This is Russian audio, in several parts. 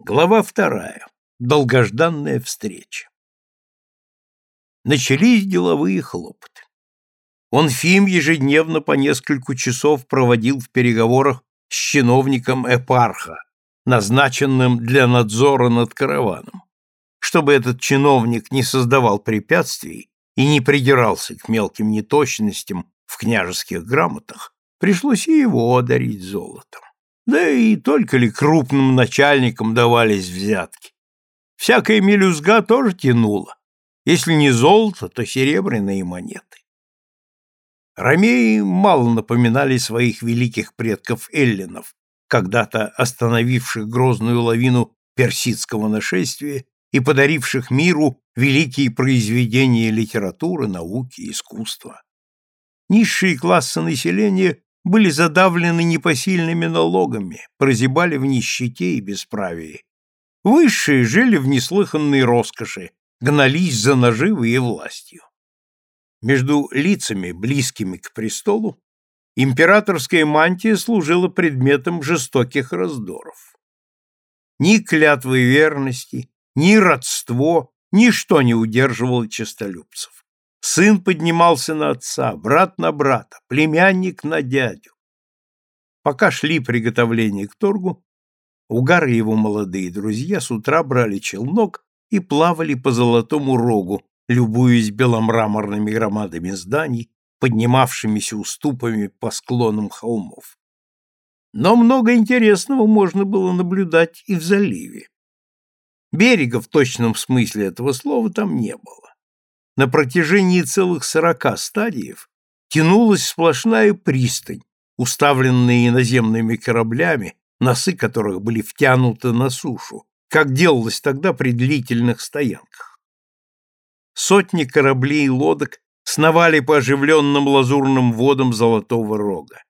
Глава вторая. Долгожданная встреча. Начались деловые хлопоты. Он Фим ежедневно по несколько часов проводил в переговорах с чиновником Эпарха, назначенным для надзора над караваном. Чтобы этот чиновник не создавал препятствий и не придирался к мелким неточностям в княжеских грамотах, пришлось и его одарить золотом. Да и только ли крупным начальникам давались взятки. Всякая мелюзга тоже тянула. Если не золото, то серебряные монеты. Ромеи мало напоминали своих великих предков эллинов, когда-то остановивших грозную лавину персидского нашествия и подаривших миру великие произведения литературы, науки, искусства. Низшие классы населения были задавлены непосильными налогами, прозябали в нищете и бесправии. Высшие жили в неслыханной роскоши, гнались за наживой и властью. Между лицами, близкими к престолу, императорская мантия служила предметом жестоких раздоров. Ни клятвы верности, ни родство, ничто не удерживало честолюбцев. Сын поднимался на отца, брат на брата, племянник на дядю. Пока шли приготовления к торгу, Угар и его молодые друзья с утра брали челнок и плавали по Золотому Рогу, любуясь беломраморными громадами зданий, поднимавшимися уступами по склонам холмов. Но много интересного можно было наблюдать и в заливе. Берега в точном смысле этого слова там не было на протяжении целых сорока стадиев тянулась сплошная пристань, уставленная иноземными кораблями, носы которых были втянуты на сушу, как делалось тогда при длительных стоянках. Сотни кораблей и лодок сновали по оживленным лазурным водам Золотого Рога.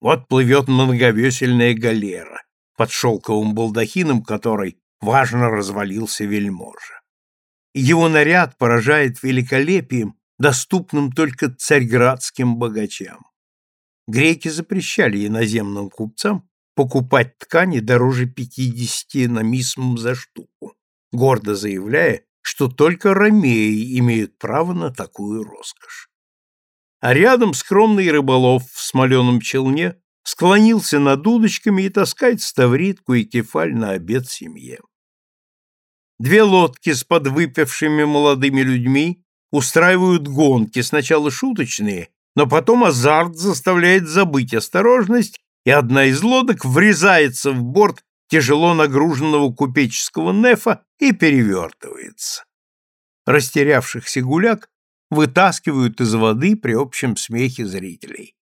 Вот плывет многовесельная галера, под шелковым балдахином которой важно развалился вельможа. Его наряд поражает великолепием, доступным только царьградским богачам. Греки запрещали иноземным купцам покупать ткани дороже 50 намисмом за штуку, гордо заявляя, что только ромеи имеют право на такую роскошь. А рядом скромный рыболов в смоленом челне склонился над удочками и таскает ставритку и кефаль на обед семье. Две лодки с подвыпившими молодыми людьми устраивают гонки, сначала шуточные, но потом азарт заставляет забыть осторожность, и одна из лодок врезается в борт тяжело нагруженного купеческого нефа и перевертывается. Растерявшихся гуляк вытаскивают из воды при общем смехе зрителей.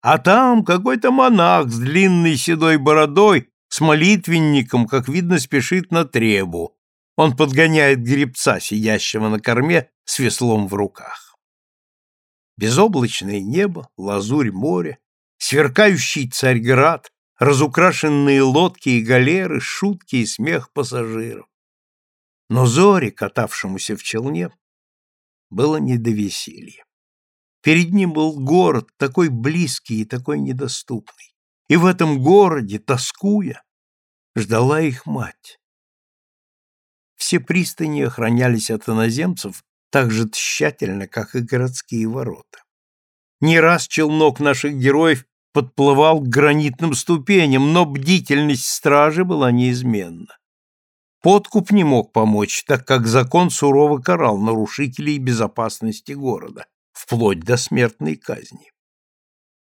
А там какой-то монах с длинной седой бородой с молитвенником, как видно, спешит на требу. Он подгоняет гребца, сидящего на корме, с веслом в руках. Безоблачное небо, лазурь моря, сверкающий Царьград, разукрашенные лодки и галеры, шутки и смех пассажиров. Но Зоре, катавшемуся в челне, было не до веселья. Перед ним был город, такой близкий и такой недоступный. И в этом городе, тоскуя, ждала их мать. Все пристани охранялись от иноземцев так же тщательно, как и городские ворота. Не раз челнок наших героев подплывал к гранитным ступеням, но бдительность стражи была неизменна. Подкуп не мог помочь, так как закон сурово карал нарушителей безопасности города, вплоть до смертной казни.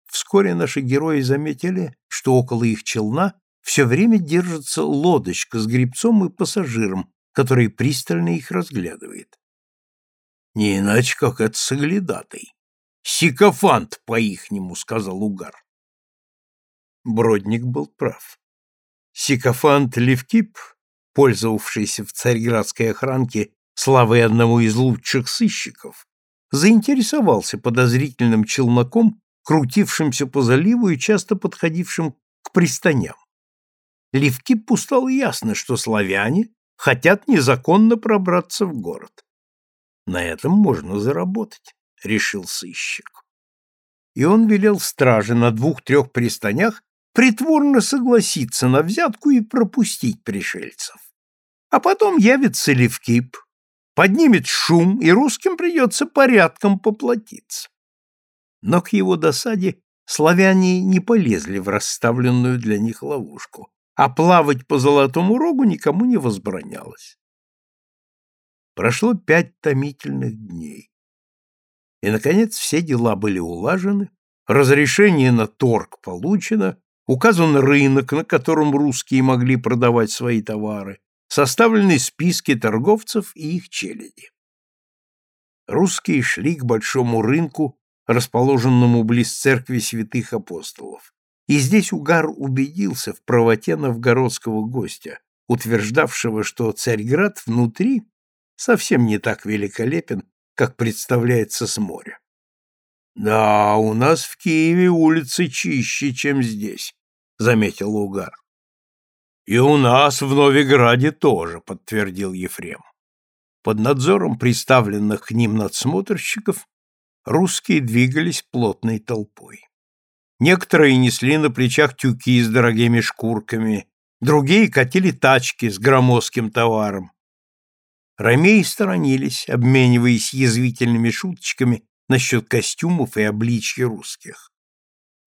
Вскоре наши герои заметили, что около их челна все время держится лодочка с гребцом и пассажиром, который пристально их разглядывает. Не иначе, как это соглядатый. Сикофант, по-ихнему, сказал Угар. Бродник был прав. Сикофант Левкип, пользовавшийся в царьградской охранке славой одного из лучших сыщиков, заинтересовался подозрительным челноком, крутившимся по заливу и часто подходившим к пристаням. Левкипу стало ясно, что славяне хотят незаконно пробраться в город. На этом можно заработать, решил сыщик. И он велел страже на двух-трех пристанях притворно согласиться на взятку и пропустить пришельцев. А потом явится Левкип, поднимет шум, и русским придется порядком поплатиться. Но к его досаде славяне не полезли в расставленную для них ловушку, а плавать по Золотому Рогу никому не возбранялось. Прошло пять томительных дней. И, наконец, все дела были улажены, разрешение на торг получено, указан рынок, на котором русские могли продавать свои товары, составлены списки торговцев и их челяди. Русские шли к большому рынку, расположенному близ церкви святых апостолов. И здесь Угар убедился в правоте новгородского гостя, утверждавшего, что Царьград внутри совсем не так великолепен, как представляется с моря. «Да, у нас в Киеве улицы чище, чем здесь», — заметил Угар. «И у нас в Новиграде тоже», — подтвердил Ефрем. Под надзором приставленных к ним надсмотрщиков русские двигались плотной толпой. Некоторые несли на плечах тюки с дорогими шкурками, другие катили тачки с громоздким товаром. Ромеи сторонились, обмениваясь язвительными шуточками насчет костюмов и обличья русских.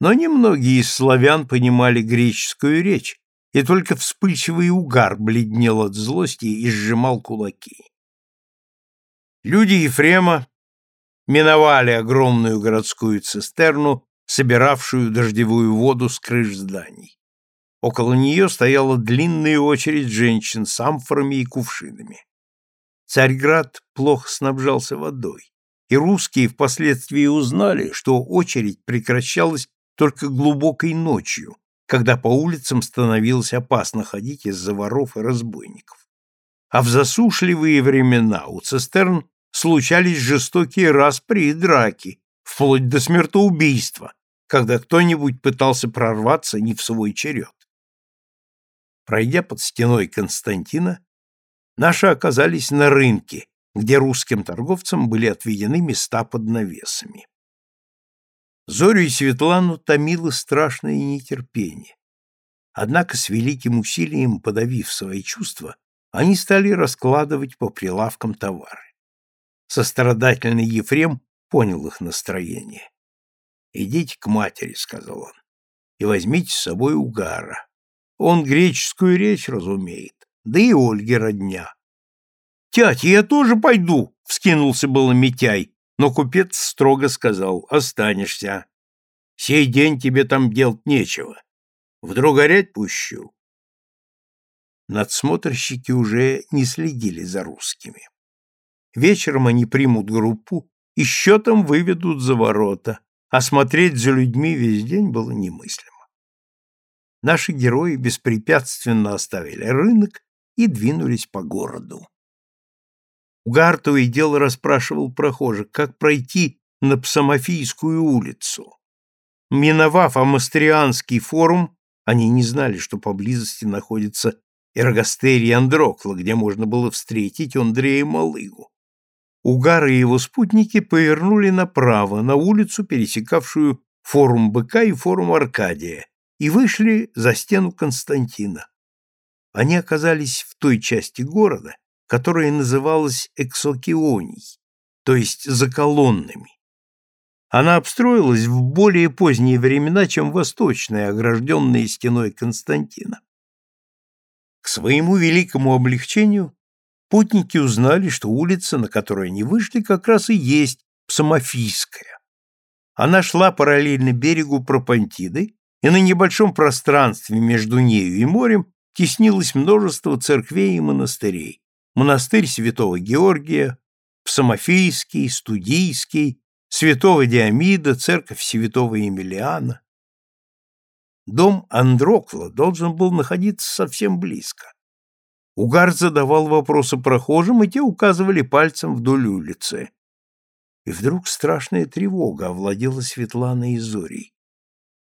Но немногие из славян понимали греческую речь, и только вспыльчивый угар бледнел от злости и сжимал кулаки. Люди Ефрема миновали огромную городскую цистерну, собиравшую дождевую воду с крыш зданий. Около нее стояла длинная очередь женщин с амфорами и кувшинами. Царьград плохо снабжался водой, и русские впоследствии узнали, что очередь прекращалась только глубокой ночью, когда по улицам становилось опасно ходить из-за воров и разбойников. А в засушливые времена у цистерн случались жестокие распри и драки, вплоть до смертоубийства, когда кто-нибудь пытался прорваться не в свой черед. Пройдя под стеной Константина, наши оказались на рынке, где русским торговцам были отведены места под навесами. Зорю и Светлану томило страшное нетерпение. Однако с великим усилием подавив свои чувства, они стали раскладывать по прилавкам товары. Сострадательный Ефрем понял их настроение. «Идите к матери», — сказал он, — «и возьмите с собой угара. Он греческую речь разумеет, да и Ольге родня. «Тятя, я тоже пойду!» — вскинулся было Митяй, но купец строго сказал «Останешься. Сей день тебе там делать нечего. Вдруг горять пущу». Надсмотрщики уже не следили за русскими. Вечером они примут группу и счетом выведут за ворота, а смотреть за людьми весь день было немыслимо. Наши герои беспрепятственно оставили рынок и двинулись по городу. И дело расспрашивал прохожих, как пройти на Псамофийскую улицу. Миновав Амастрианский форум, они не знали, что поблизости находится Эргостерий Андрокла, где можно было встретить Андрея Малыгу. Угар и его спутники повернули направо, на улицу, пересекавшую форум Быка и форум Аркадия, и вышли за стену Константина. Они оказались в той части города, которая называлась Эксокионий, то есть за колоннами. Она обстроилась в более поздние времена, чем восточная, огражденная стеной Константина. К своему великому облегчению путники узнали, что улица, на которую они вышли, как раз и есть Псамофийская. Она шла параллельно берегу Пропантиды, и на небольшом пространстве между нею и морем теснилось множество церквей и монастырей монастырь святого Георгия, Псамофийский, Студийский, святого Диамида, церковь святого Емельяна. Дом Андрокла должен был находиться совсем близко. Угар задавал вопросы прохожим, и те указывали пальцем вдоль улицы. И вдруг страшная тревога овладела Светланой и Зорей.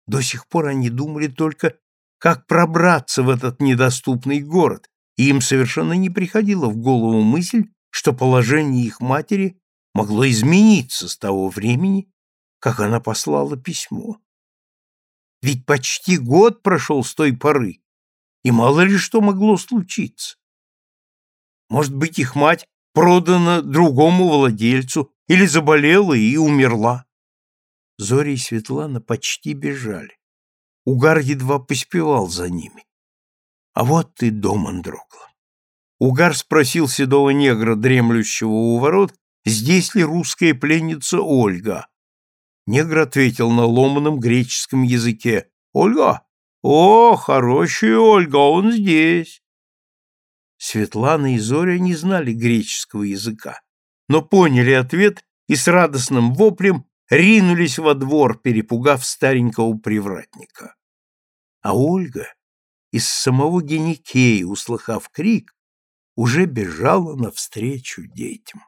До сих пор они думали только, как пробраться в этот недоступный город, и им совершенно не приходила в голову мысль, что положение их матери могло измениться с того времени, как она послала письмо. Ведь почти год прошел с той поры, и мало ли что могло случиться. Может быть, их мать продана другому владельцу или заболела и умерла. Зори и Светлана почти бежали. Угар едва поспевал за ними. А вот ты дом Андрокла. Угар спросил седого негра, дремлющего у ворот, здесь ли русская пленница Ольга. Негр ответил на ломаном греческом языке. «Ольга? О, хорошая Ольга, он здесь!» Светлана и Зоря не знали греческого языка, но поняли ответ и с радостным воплем ринулись во двор, перепугав старенького привратника. А Ольга из самого Геникея, услыхав крик, уже бежала навстречу детям.